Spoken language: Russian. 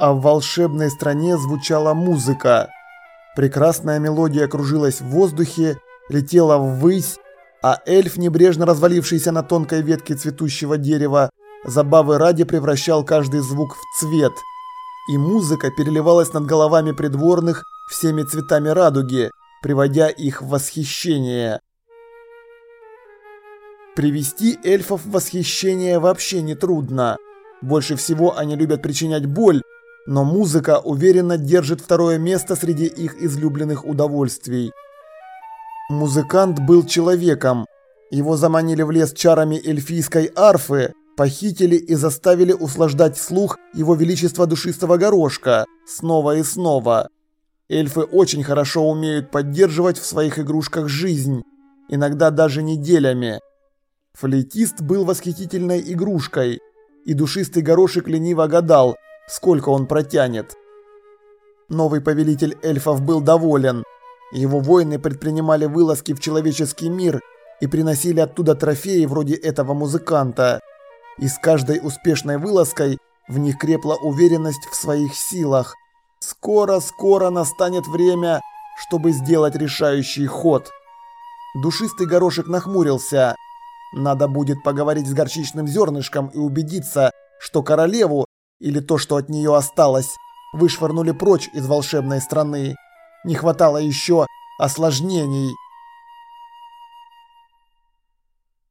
а в волшебной стране звучала музыка. Прекрасная мелодия кружилась в воздухе, летела ввысь, а эльф, небрежно развалившийся на тонкой ветке цветущего дерева, забавы ради превращал каждый звук в цвет. И музыка переливалась над головами придворных всеми цветами радуги, приводя их в восхищение. Привести эльфов в восхищение вообще не трудно. Больше всего они любят причинять боль, но музыка уверенно держит второе место среди их излюбленных удовольствий. Музыкант был человеком. Его заманили в лес чарами эльфийской арфы, похитили и заставили услаждать слух его величества душистого горошка снова и снова. Эльфы очень хорошо умеют поддерживать в своих игрушках жизнь, иногда даже неделями. Флейтист был восхитительной игрушкой, и душистый горошек лениво гадал, сколько он протянет. Новый повелитель эльфов был доволен. Его воины предпринимали вылазки в человеческий мир и приносили оттуда трофеи вроде этого музыканта. И с каждой успешной вылазкой в них крепла уверенность в своих силах. Скоро-скоро настанет время, чтобы сделать решающий ход. Душистый горошек нахмурился. Надо будет поговорить с горчичным зернышком и убедиться, что королеву, или то, что от нее осталось, вышвырнули прочь из волшебной страны. Не хватало еще осложнений.